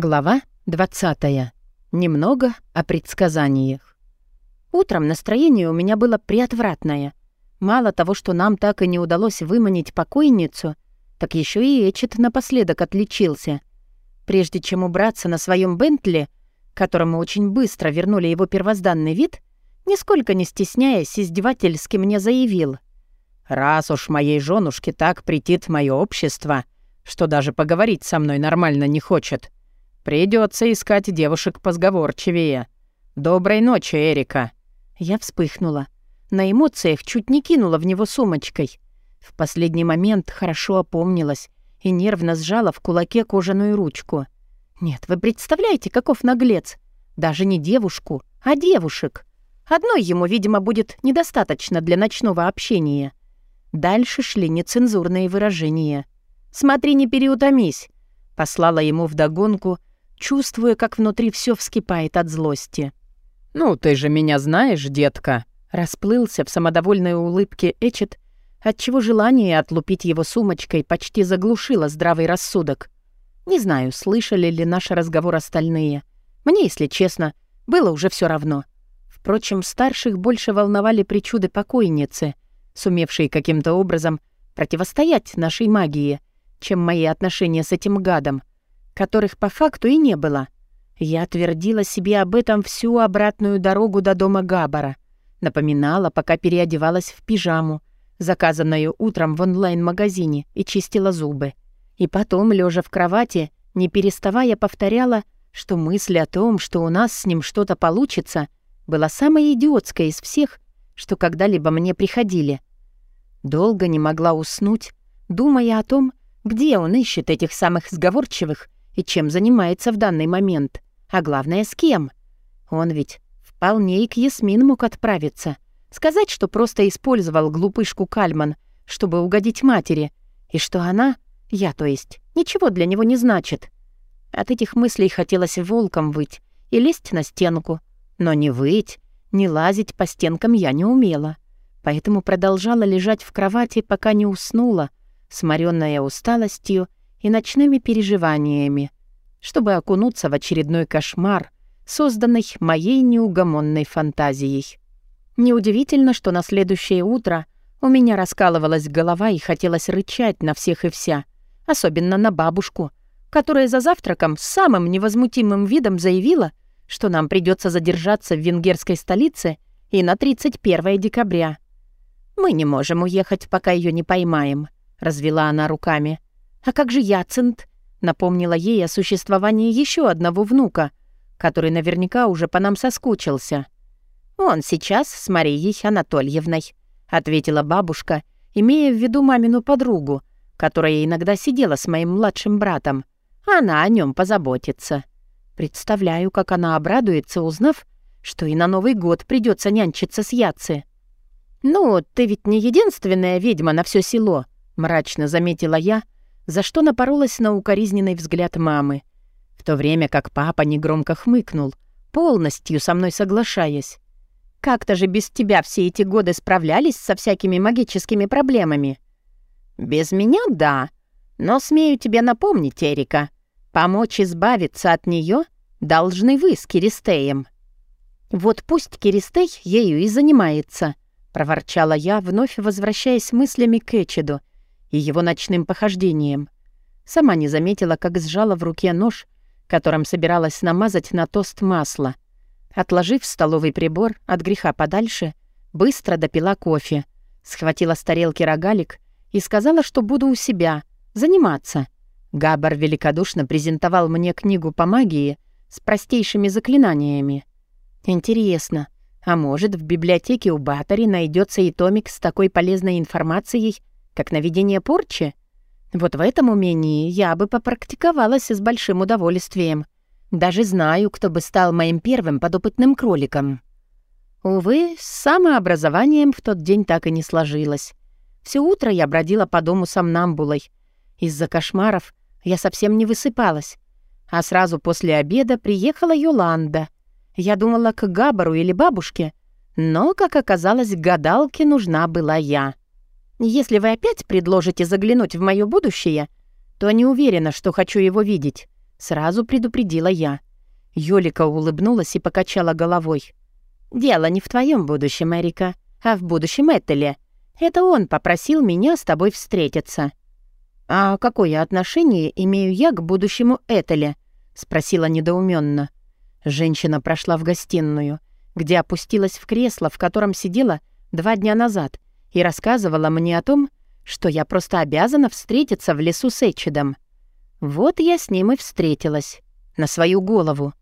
Глава 20. Немного о предсказаниях. Утром настроение у меня было приотвратное. Мало того, что нам так и не удалось выманить покойницу, так еще и Эчет напоследок отличился. Прежде чем убраться на своем Бентли, которому очень быстро вернули его первозданный вид, нисколько не стесняясь, издевательски мне заявил. «Раз уж моей женушке так претит мое общество, что даже поговорить со мной нормально не хочет, — Придется искать девушек позговорчивее. Доброй ночи, Эрика». Я вспыхнула. На эмоциях чуть не кинула в него сумочкой. В последний момент хорошо опомнилась и нервно сжала в кулаке кожаную ручку. «Нет, вы представляете, каков наглец? Даже не девушку, а девушек. Одной ему, видимо, будет недостаточно для ночного общения». Дальше шли нецензурные выражения. «Смотри, не переутомись», — послала ему вдогонку чувствуя, как внутри все вскипает от злости. «Ну, ты же меня знаешь, детка!» Расплылся в самодовольной улыбке Эчет, отчего желание отлупить его сумочкой почти заглушило здравый рассудок. Не знаю, слышали ли наш разговор остальные. Мне, если честно, было уже все равно. Впрочем, старших больше волновали причуды покойницы, сумевшей каким-то образом противостоять нашей магии, чем мои отношения с этим гадом которых по факту и не было. Я твердила себе об этом всю обратную дорогу до дома Габара. Напоминала, пока переодевалась в пижаму, заказанную утром в онлайн-магазине, и чистила зубы. И потом, лежа в кровати, не переставая повторяла, что мысль о том, что у нас с ним что-то получится, была самой идиотской из всех, что когда-либо мне приходили. Долго не могла уснуть, думая о том, где он ищет этих самых сговорчивых и чем занимается в данный момент, а главное, с кем. Он ведь вполне и к Ясмин мог отправиться. Сказать, что просто использовал глупышку Кальман, чтобы угодить матери, и что она, я то есть, ничего для него не значит. От этих мыслей хотелось волком выть и лезть на стенку, но не выть, не лазить по стенкам я не умела. Поэтому продолжала лежать в кровати, пока не уснула, сморенная усталостью и ночными переживаниями, чтобы окунуться в очередной кошмар, созданный моей неугомонной фантазией. Неудивительно, что на следующее утро у меня раскалывалась голова и хотелось рычать на всех и вся, особенно на бабушку, которая за завтраком с самым невозмутимым видом заявила, что нам придется задержаться в венгерской столице и на 31 декабря. «Мы не можем уехать, пока ее не поймаем», — развела она руками. «А как же Яцент?» Напомнила ей о существовании еще одного внука, который наверняка уже по нам соскучился. «Он сейчас с Марией Анатольевной», — ответила бабушка, имея в виду мамину подругу, которая иногда сидела с моим младшим братом. Она о нем позаботится. Представляю, как она обрадуется, узнав, что и на Новый год придется нянчиться с Яци. «Ну, ты ведь не единственная ведьма на все село», — мрачно заметила я, — за что напоролась на укоризненный взгляд мамы, в то время как папа негромко хмыкнул, полностью со мной соглашаясь. «Как-то же без тебя все эти годы справлялись со всякими магическими проблемами». «Без меня — да, но смею тебе напомнить, Эрика, помочь избавиться от нее должны вы с Киристеем». «Вот пусть Киристей ею и занимается», — проворчала я, вновь возвращаясь мыслями к Эчеду, и его ночным похождением. Сама не заметила, как сжала в руке нож, которым собиралась намазать на тост масло. Отложив столовый прибор от греха подальше, быстро допила кофе, схватила с тарелки рогалик и сказала, что буду у себя, заниматься. Габар великодушно презентовал мне книгу по магии с простейшими заклинаниями. Интересно, а может, в библиотеке у Батари найдется и томик с такой полезной информацией, как наведение порчи? Вот в этом умении я бы попрактиковалась с большим удовольствием. Даже знаю, кто бы стал моим первым подопытным кроликом. Увы, с самообразованием в тот день так и не сложилось. Все утро я бродила по дому сомнамбулой. Из-за кошмаров я совсем не высыпалась. А сразу после обеда приехала Йоланда. Я думала к Габару или бабушке, но, как оказалось, гадалке нужна была я. Если вы опять предложите заглянуть в мое будущее, то не уверена, что хочу его видеть», Сразу предупредила я. Ёлика улыбнулась и покачала головой. «Дело не в твоем будущем, Эрика, а в будущем Этеле. Это он попросил меня с тобой встретиться». «А какое отношение имею я к будущему Этеле?» — спросила недоуменно. Женщина прошла в гостиную, где опустилась в кресло, в котором сидела два дня назад, и рассказывала мне о том, что я просто обязана встретиться в лесу с Эчидом. Вот я с ним и встретилась. На свою голову.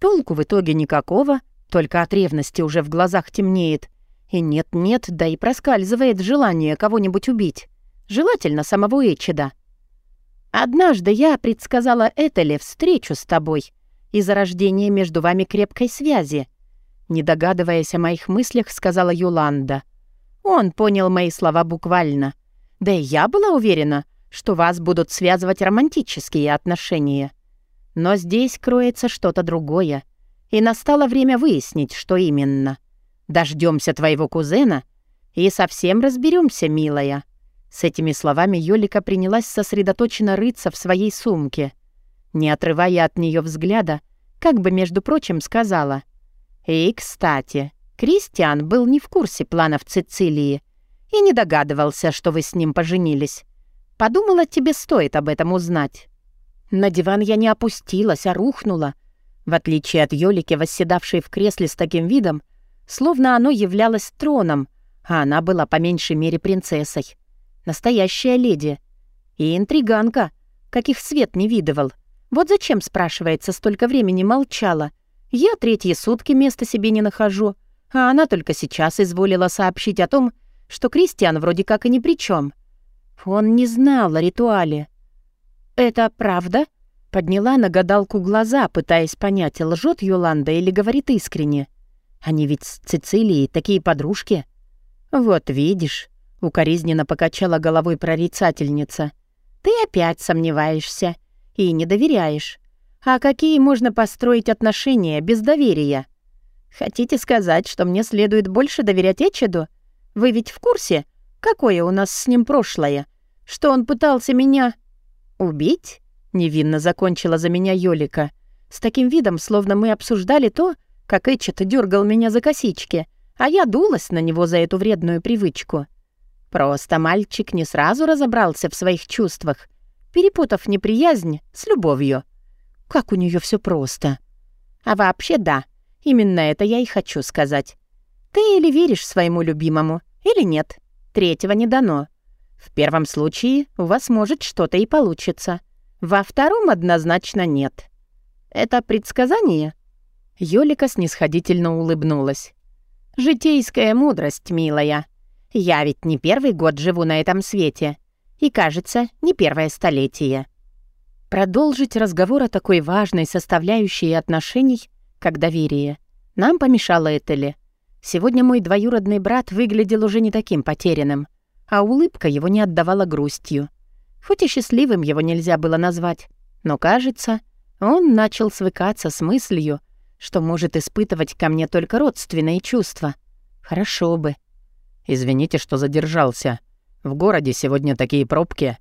Толку в итоге никакого, только от ревности уже в глазах темнеет. И нет-нет, да и проскальзывает желание кого-нибудь убить. Желательно самого Эчида. Однажды я предсказала Этеле встречу с тобой и зарождение между вами крепкой связи. Не догадываясь о моих мыслях, сказала Юланда. Он понял мои слова буквально. Да и я была уверена, что вас будут связывать романтические отношения. Но здесь кроется что-то другое. И настало время выяснить, что именно. Дождемся твоего кузена и совсем разберемся, милая». С этими словами Ёлика принялась сосредоточенно рыться в своей сумке. Не отрывая от нее взгляда, как бы, между прочим, сказала. «И, кстати, Кристиан был не в курсе планов Цицилии и не догадывался, что вы с ним поженились. Подумала, тебе стоит об этом узнать». На диван я не опустилась, а рухнула. В отличие от Ёлики, восседавшей в кресле с таким видом, словно оно являлось троном, а она была по меньшей мере принцессой. Настоящая леди. И интриганка, каких свет не видывал. Вот зачем, спрашивается, столько времени молчала. Я третьи сутки места себе не нахожу, а она только сейчас изволила сообщить о том, что Кристиан вроде как и ни при чем. Он не знал о ритуале. «Это правда?» Подняла на гадалку глаза, пытаясь понять, лжет Йоланда или говорит искренне. Они ведь с Цицилией такие подружки. «Вот видишь», — укоризненно покачала головой прорицательница. «Ты опять сомневаешься и не доверяешь. А какие можно построить отношения без доверия? Хотите сказать, что мне следует больше доверять Эчеду? Вы ведь в курсе, какое у нас с ним прошлое? Что он пытался меня...» «Убить?» — невинно закончила за меня Ёлика. С таким видом, словно мы обсуждали то, как Эчет дергал меня за косички, а я дулась на него за эту вредную привычку. Просто мальчик не сразу разобрался в своих чувствах, перепутав неприязнь с любовью. Как у нее все просто. А вообще да, именно это я и хочу сказать. Ты или веришь своему любимому, или нет. Третьего не дано. В первом случае у вас может что-то и получится. Во втором однозначно нет. Это предсказание?» Ёлика снисходительно улыбнулась. «Житейская мудрость, милая. Я ведь не первый год живу на этом свете. И, кажется, не первое столетие». Продолжить разговор о такой важной составляющей отношений, как доверие, нам помешала Этели. Сегодня мой двоюродный брат выглядел уже не таким потерянным а улыбка его не отдавала грустью. Хоть и счастливым его нельзя было назвать, но, кажется, он начал свыкаться с мыслью, что может испытывать ко мне только родственные чувства. Хорошо бы. «Извините, что задержался. В городе сегодня такие пробки».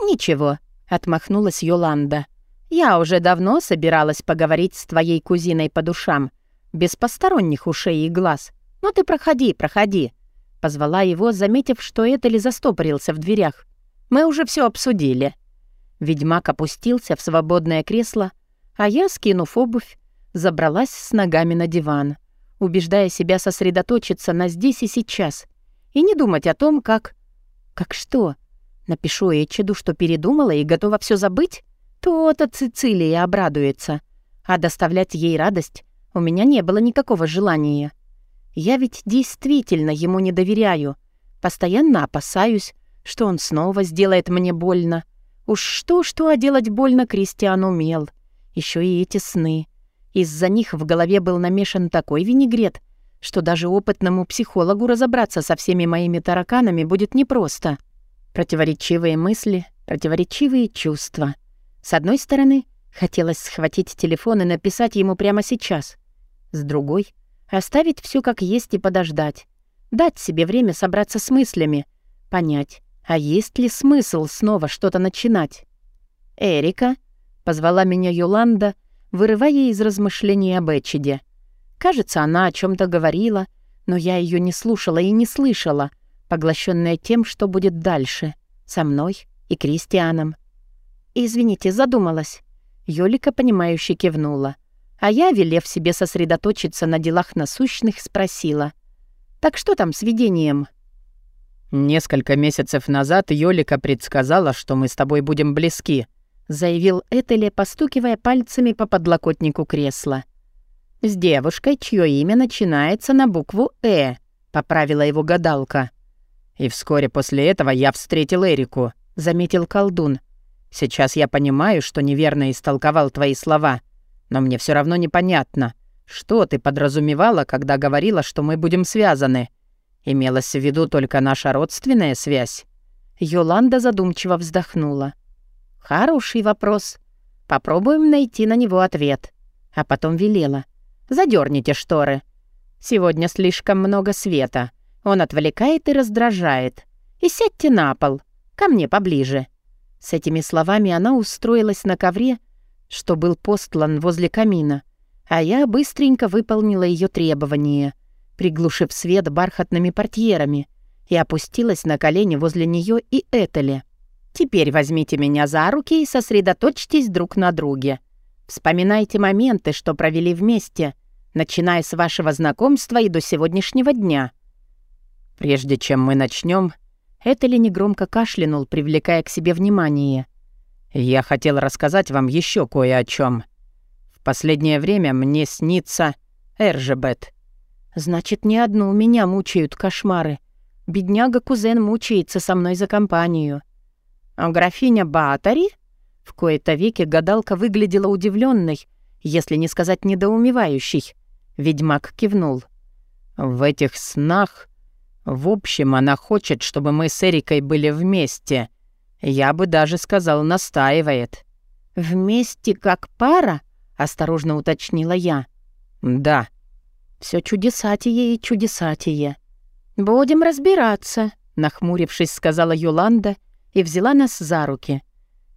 «Ничего», — отмахнулась Йоланда. «Я уже давно собиралась поговорить с твоей кузиной по душам, без посторонних ушей и глаз. Ну ты проходи, проходи. Позвала его, заметив, что Этели застопорился в дверях. «Мы уже все обсудили». Ведьмак опустился в свободное кресло, а я, скинув обувь, забралась с ногами на диван, убеждая себя сосредоточиться на здесь и сейчас и не думать о том, как... Как что? Напишу Эчеду, что передумала и готова все забыть? То-то Цицилия обрадуется. А доставлять ей радость у меня не было никакого желания. Я ведь действительно ему не доверяю. Постоянно опасаюсь, что он снова сделает мне больно. Уж что-что, а делать больно Кристиан умел. Еще и эти сны. Из-за них в голове был намешан такой винегрет, что даже опытному психологу разобраться со всеми моими тараканами будет непросто. Противоречивые мысли, противоречивые чувства. С одной стороны, хотелось схватить телефон и написать ему прямо сейчас. С другой — Оставить все как есть и подождать. Дать себе время собраться с мыслями. Понять, а есть ли смысл снова что-то начинать? «Эрика?» Позвала меня Йоланда, вырывая из размышлений об Эчиде. Кажется, она о чем то говорила, но я ее не слушала и не слышала, поглощенная тем, что будет дальше, со мной и Кристианом. «Извините, задумалась». Ёлика, понимающе кивнула. А я, велев себе сосредоточиться на делах насущных, спросила. «Так что там с видением?» «Несколько месяцев назад Ёлика предсказала, что мы с тобой будем близки», заявил Этеле, постукивая пальцами по подлокотнику кресла. «С девушкой, чье имя начинается на букву «Э», — поправила его гадалка. «И вскоре после этого я встретил Эрику», — заметил колдун. «Сейчас я понимаю, что неверно истолковал твои слова, но мне все равно непонятно, что ты подразумевала, когда говорила, что мы будем связаны. Имелась в виду только наша родственная связь?» Йоланда задумчиво вздохнула. «Хороший вопрос. Попробуем найти на него ответ». А потом велела. «Задерните шторы. Сегодня слишком много света. Он отвлекает и раздражает. И сядьте на пол. Ко мне поближе». С этими словами она устроилась на ковре, что был постлан возле камина, а я быстренько выполнила ее требования — приглушив свет бархатными портьерами, и опустилась на колени возле нее и Этели. «Теперь возьмите меня за руки и сосредоточьтесь друг на друге. Вспоминайте моменты, что провели вместе, начиная с вашего знакомства и до сегодняшнего дня». «Прежде чем мы начнем, Этели негромко кашлянул, привлекая к себе внимание. «Я хотел рассказать вам еще кое о чем. В последнее время мне снится Эржебет. Значит, не одну меня мучают кошмары. Бедняга-кузен мучается со мной за компанию. А графиня Батари? В кои-то веки гадалка выглядела удивленной, если не сказать недоумевающей. Ведьмак кивнул. «В этих снах... В общем, она хочет, чтобы мы с Эрикой были вместе. Я бы даже сказал, настаивает». «Вместе как пара?» — осторожно уточнила я. «Да», все чудесатие и чудесатие. «Будем разбираться», — нахмурившись, сказала Юланда и взяла нас за руки.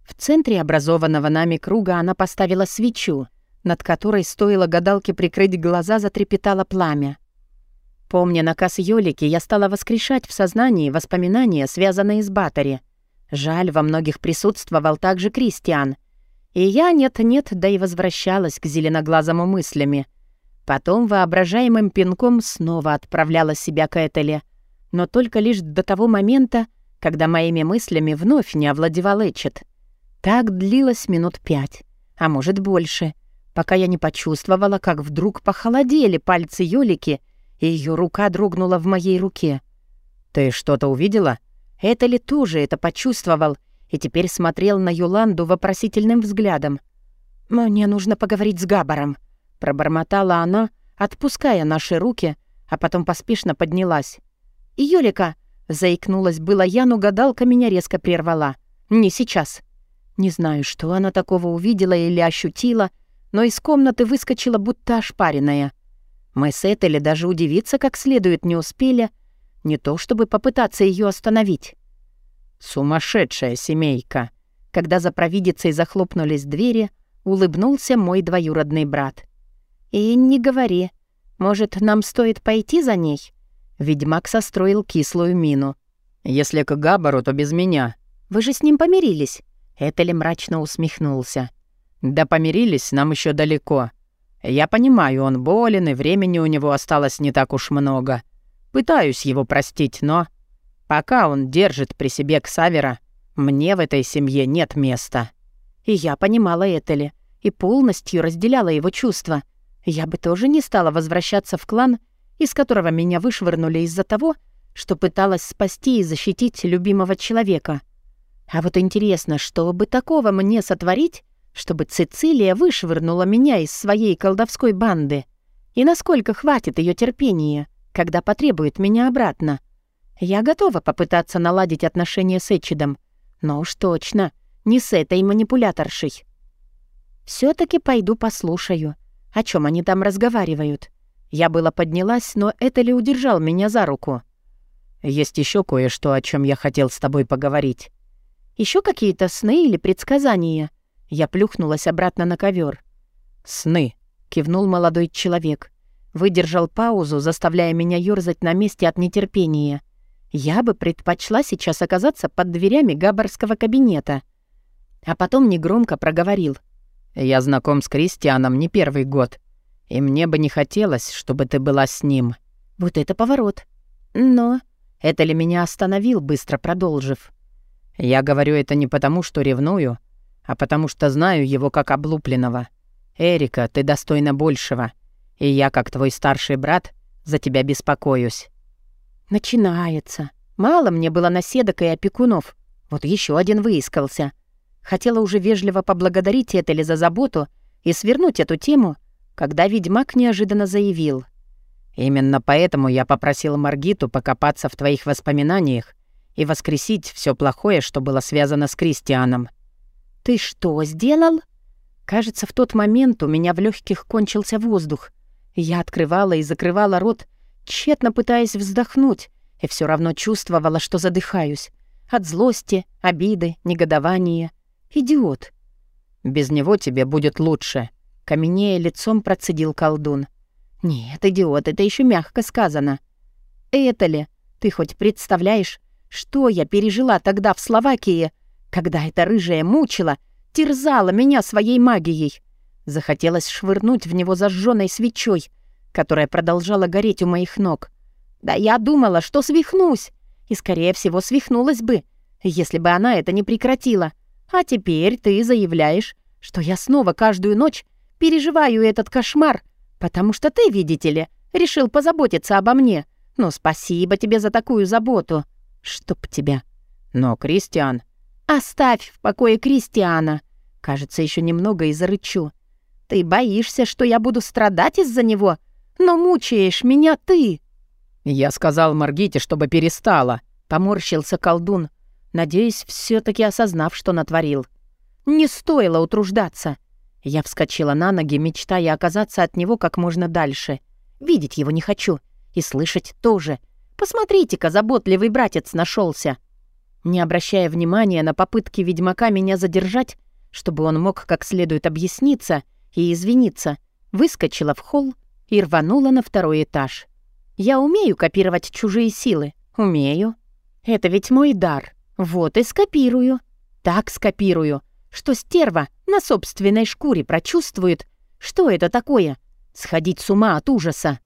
В центре образованного нами круга она поставила свечу, над которой стоило гадалке прикрыть глаза, затрепетало пламя. Помня наказ Ёлики, я стала воскрешать в сознании воспоминания, связанные с Батари. Жаль, во многих присутствовал также Кристиан. И я нет-нет, да и возвращалась к зеленоглазому мыслями — Потом воображаемым пинком снова отправляла себя к Этеле, но только лишь до того момента, когда моими мыслями вновь не овладевал Эчет. Так длилось минут пять, а может больше, пока я не почувствовала, как вдруг похолодели пальцы Ёлики, и ее рука дрогнула в моей руке. «Ты что-то увидела?» Этели тоже это почувствовал и теперь смотрел на Юланду вопросительным взглядом. «Мне нужно поговорить с Габаром», Пробормотала она, отпуская наши руки, а потом поспешно поднялась. «Юлика!» — заикнулась была я, но гадалка меня резко прервала. «Не сейчас». Не знаю, что она такого увидела или ощутила, но из комнаты выскочила будто ошпаренная. Мы с Этели даже удивиться как следует не успели, не то чтобы попытаться ее остановить. «Сумасшедшая семейка!» Когда за провидицей захлопнулись двери, улыбнулся мой двоюродный брат. «И не говори. Может, нам стоит пойти за ней?» Ведьмак состроил кислую мину. «Если к Габару, то без меня». «Вы же с ним помирились?» Этели мрачно усмехнулся. «Да помирились, нам еще далеко. Я понимаю, он болен, и времени у него осталось не так уж много. Пытаюсь его простить, но... Пока он держит при себе Ксавера, мне в этой семье нет места». И я понимала Этели и полностью разделяла его чувства. Я бы тоже не стала возвращаться в клан, из которого меня вышвырнули из-за того, что пыталась спасти и защитить любимого человека. А вот интересно, что бы такого мне сотворить, чтобы Цицилия вышвырнула меня из своей колдовской банды? И насколько хватит ее терпения, когда потребует меня обратно? Я готова попытаться наладить отношения с Эчидом, но уж точно не с этой манипуляторшей. все таки пойду послушаю, о чем они там разговаривают? Я была поднялась, но это ли удержал меня за руку? Есть еще кое-что, о чем я хотел с тобой поговорить. Еще какие-то сны или предсказания? Я плюхнулась обратно на ковер. «Сны», — кивнул молодой человек. Выдержал паузу, заставляя меня ёрзать на месте от нетерпения. Я бы предпочла сейчас оказаться под дверями габарского кабинета. А потом негромко проговорил. «Я знаком с Кристианом не первый год, и мне бы не хотелось, чтобы ты была с ним». Вот это поворот. Но это ли меня остановил, быстро продолжив? «Я говорю это не потому, что ревную, а потому что знаю его как облупленного. Эрика, ты достойна большего, и я, как твой старший брат, за тебя беспокоюсь». Начинается. Мало мне было наседок и опекунов. Вот еще один выискался. Хотела уже вежливо поблагодарить Этели за заботу и свернуть эту тему, когда ведьмак неожиданно заявил. «Именно поэтому я попросил Маргиту покопаться в твоих воспоминаниях и воскресить все плохое, что было связано с Кристианом». «Ты что, сделал?» Кажется, в тот момент у меня в легких кончился воздух. Я открывала и закрывала рот, тщетно пытаясь вздохнуть, и все равно чувствовала, что задыхаюсь. От злости, обиды, негодования. Идиот. «Без него тебе будет лучше», — каменея лицом процедил колдун. «Нет, идиот, это еще мягко сказано. Это ли? Ты хоть представляешь, что я пережила тогда в Словакии, когда эта рыжая мучила, терзала меня своей магией?» Захотелось швырнуть в него зажженной свечой, которая продолжала гореть у моих ног. Да я думала, что свихнусь. И, скорее всего, свихнулась бы, если бы она это не прекратила. А теперь ты заявляешь, что я снова каждую ночь переживаю этот кошмар, потому что ты, видите ли, решил позаботиться обо мне. Ну, спасибо тебе за такую заботу. Чтоб тебя. Но, Кристиан... Оставь в покое Кристиана. Кажется, еще немного и зарычу. Ты боишься, что я буду страдать из-за него? Но мучаешь меня ты!» «Я сказал Маргите, чтобы перестала», — поморщился колдун, надеясь, все таки осознав, что натворил. «Не стоило утруждаться». Я вскочила на ноги, мечтая оказаться от него как можно дальше. Видеть его не хочу. И слышать тоже. Посмотрите-ка, заботливый братец нашелся. Не обращая внимания на попытки ведьмака меня задержать, чтобы он мог как следует объясниться и извиниться, выскочила в холл и рванула на второй этаж. Я умею копировать чужие силы. Умею. Это ведь мой дар. Вот и скопирую. Так скопирую, что стерва на собственной шкуре прочувствует, что это такое. Сходить с ума от ужаса.